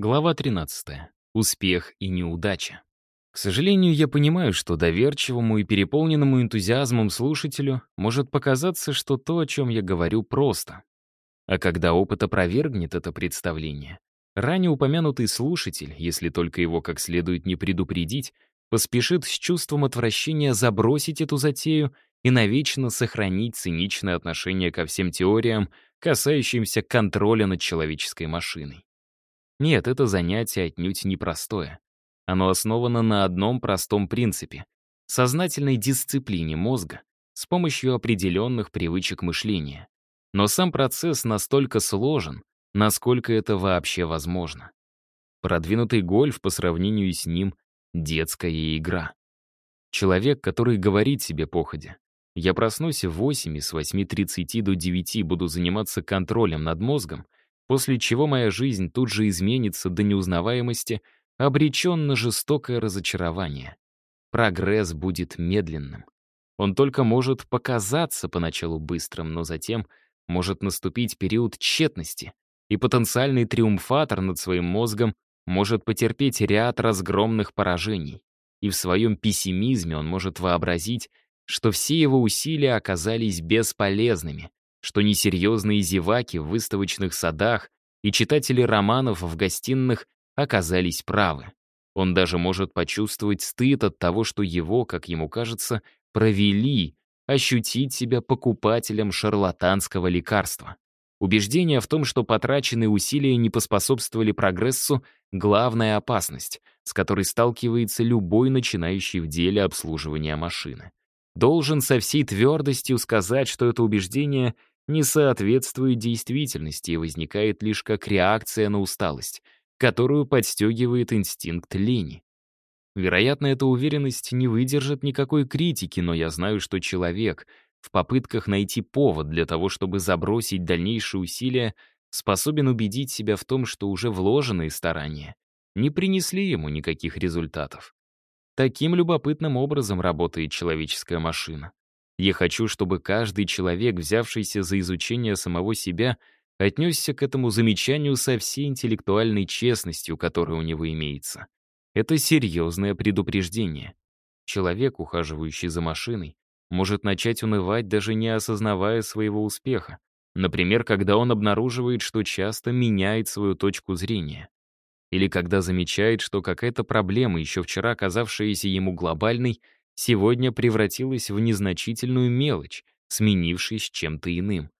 Глава 13. Успех и неудача. К сожалению, я понимаю, что доверчивому и переполненному энтузиазмом слушателю может показаться, что то, о чем я говорю, просто. А когда опыт опровергнет это представление, ранее упомянутый слушатель, если только его как следует не предупредить, поспешит с чувством отвращения забросить эту затею и навечно сохранить циничное отношение ко всем теориям, касающимся контроля над человеческой машиной. Нет, это занятие отнюдь непростое. Оно основано на одном простом принципе — сознательной дисциплине мозга с помощью определенных привычек мышления. Но сам процесс настолько сложен, насколько это вообще возможно. Продвинутый гольф по сравнению с ним — детская игра. Человек, который говорит себе походя, я проснусь в 8 и с 8.30 до 9 буду заниматься контролем над мозгом — после чего моя жизнь тут же изменится до неузнаваемости, обречен на жестокое разочарование. Прогресс будет медленным. Он только может показаться поначалу быстрым, но затем может наступить период тщетности, и потенциальный триумфатор над своим мозгом может потерпеть ряд разгромных поражений. И в своем пессимизме он может вообразить, что все его усилия оказались бесполезными, что несерьезные зеваки в выставочных садах и читатели романов в гостиных оказались правы. Он даже может почувствовать стыд от того, что его, как ему кажется, провели, ощутить себя покупателем шарлатанского лекарства. Убеждение в том, что потраченные усилия не поспособствовали прогрессу, главная опасность, с которой сталкивается любой начинающий в деле обслуживания машины. Должен со всей твердостью сказать, что это убеждение не соответствует действительности и возникает лишь как реакция на усталость, которую подстегивает инстинкт лени. Вероятно, эта уверенность не выдержит никакой критики, но я знаю, что человек в попытках найти повод для того, чтобы забросить дальнейшие усилия, способен убедить себя в том, что уже вложенные старания не принесли ему никаких результатов. Таким любопытным образом работает человеческая машина. Я хочу, чтобы каждый человек, взявшийся за изучение самого себя, отнесся к этому замечанию со всей интеллектуальной честностью, которая у него имеется. Это серьезное предупреждение. Человек, ухаживающий за машиной, может начать унывать, даже не осознавая своего успеха. Например, когда он обнаруживает, что часто меняет свою точку зрения. Или когда замечает, что какая-то проблема, еще вчера казавшаяся ему глобальной, сегодня превратилась в незначительную мелочь, сменившись чем-то иным.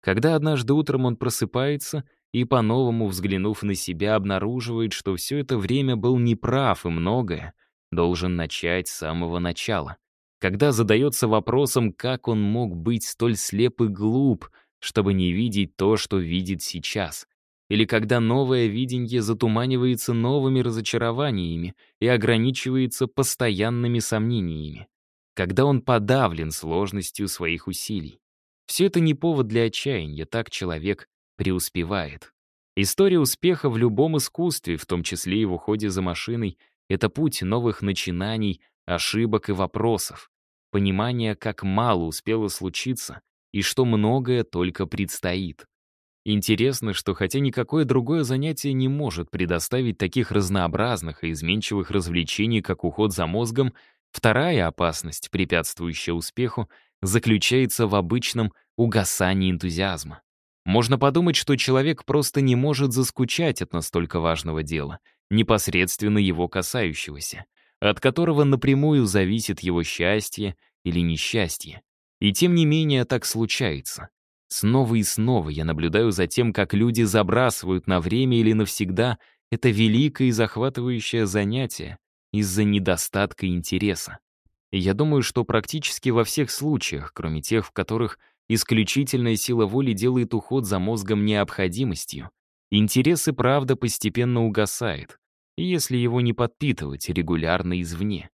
Когда однажды утром он просыпается и, по-новому взглянув на себя, обнаруживает, что все это время был неправ и многое, должен начать с самого начала. Когда задается вопросом, как он мог быть столь слеп и глуп, чтобы не видеть то, что видит сейчас, или когда новое видение затуманивается новыми разочарованиями и ограничивается постоянными сомнениями, когда он подавлен сложностью своих усилий. Все это не повод для отчаяния, так человек преуспевает. История успеха в любом искусстве, в том числе и в уходе за машиной, это путь новых начинаний, ошибок и вопросов, понимание, как мало успело случиться и что многое только предстоит. Интересно, что хотя никакое другое занятие не может предоставить таких разнообразных и изменчивых развлечений, как уход за мозгом, вторая опасность, препятствующая успеху, заключается в обычном угасании энтузиазма. Можно подумать, что человек просто не может заскучать от настолько важного дела, непосредственно его касающегося, от которого напрямую зависит его счастье или несчастье. И тем не менее так случается. Снова и снова я наблюдаю за тем, как люди забрасывают на время или навсегда это великое и захватывающее занятие из-за недостатка интереса. Я думаю, что практически во всех случаях, кроме тех, в которых исключительная сила воли делает уход за мозгом необходимостью, интерес и правда постепенно угасает, если его не подпитывать регулярно извне.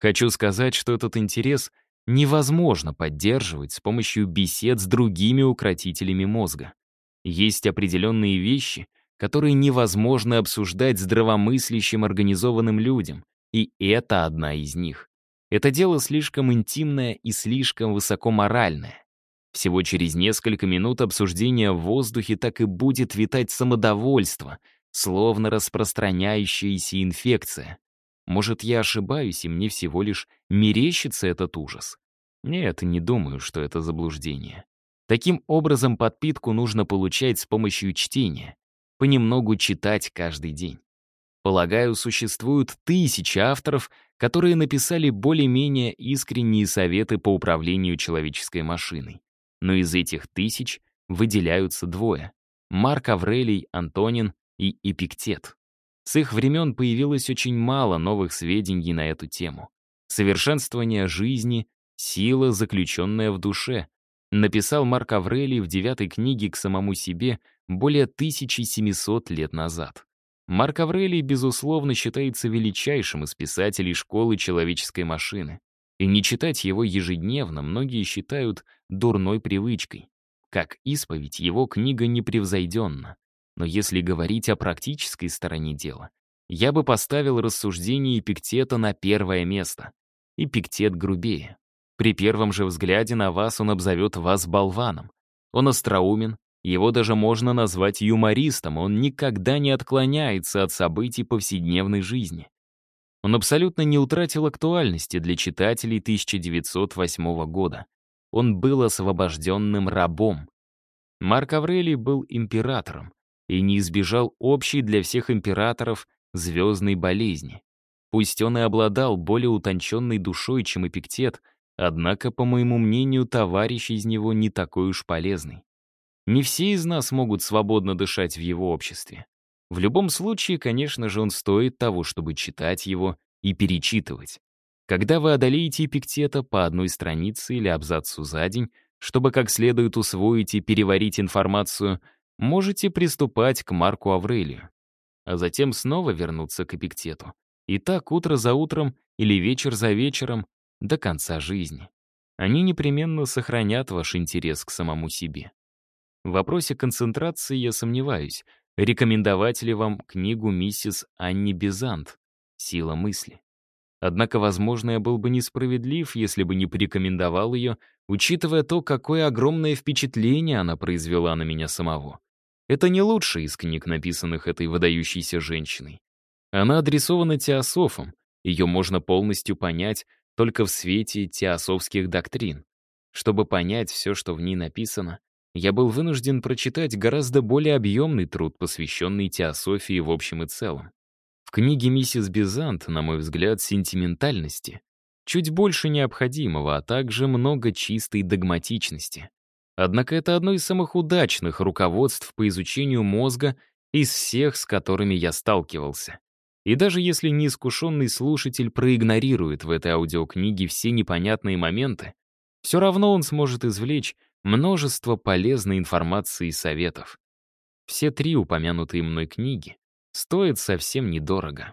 Хочу сказать, что этот интерес — невозможно поддерживать с помощью бесед с другими укротителями мозга. Есть определенные вещи, которые невозможно обсуждать здравомыслящим организованным людям, и это одна из них. Это дело слишком интимное и слишком высокоморальное. Всего через несколько минут обсуждения в воздухе так и будет витать самодовольство, словно распространяющаяся инфекция. Может, я ошибаюсь, и мне всего лишь мерещится этот ужас? Нет, не думаю, что это заблуждение. Таким образом, подпитку нужно получать с помощью чтения. Понемногу читать каждый день. Полагаю, существуют тысячи авторов, которые написали более-менее искренние советы по управлению человеческой машиной. Но из этих тысяч выделяются двое — Марк Аврелий, Антонин и Эпиктет. С их времен появилось очень мало новых сведений на эту тему. Совершенствование жизни, сила, заключенная в душе. Написал Марк Аврелий в девятой книге к самому себе более 1700 лет назад. Марк Аврелий, безусловно, считается величайшим из писателей школы человеческой машины. И не читать его ежедневно многие считают дурной привычкой. Как исповедь, его книга непревзойденна. Но если говорить о практической стороне дела, я бы поставил рассуждение Эпиктета на первое место. Эпиктет грубее. При первом же взгляде на вас он обзовет вас болваном. Он остроумен, его даже можно назвать юмористом, он никогда не отклоняется от событий повседневной жизни. Он абсолютно не утратил актуальности для читателей 1908 года. Он был освобожденным рабом. Марк Аврелий был императором и не избежал общей для всех императоров звездной болезни. Пусть он и обладал более утонченной душой, чем Эпиктет, однако, по моему мнению, товарищ из него не такой уж полезный. Не все из нас могут свободно дышать в его обществе. В любом случае, конечно же, он стоит того, чтобы читать его и перечитывать. Когда вы одолеете Эпиктета по одной странице или абзацу за день, чтобы как следует усвоить и переварить информацию — можете приступать к Марку Аврелию, а затем снова вернуться к Эпиктету. И так утро за утром или вечер за вечером до конца жизни. Они непременно сохранят ваш интерес к самому себе. В вопросе концентрации я сомневаюсь, рекомендовать ли вам книгу миссис Анни Бизант «Сила мысли». Однако, возможно, я был бы несправедлив, если бы не порекомендовал ее, учитывая то, какое огромное впечатление она произвела на меня самого. Это не лучшая из книг, написанных этой выдающейся женщиной. Она адресована теософам, ее можно полностью понять только в свете теософских доктрин. Чтобы понять все, что в ней написано, я был вынужден прочитать гораздо более объемный труд, посвященный теософии в общем и целом. В книге «Миссис Бизант», на мой взгляд, сентиментальности чуть больше необходимого, а также много чистой догматичности. Однако это одно из самых удачных руководств по изучению мозга из всех, с которыми я сталкивался. И даже если неискушенный слушатель проигнорирует в этой аудиокниге все непонятные моменты, все равно он сможет извлечь множество полезной информации и советов. Все три упомянутые мной книги стоят совсем недорого.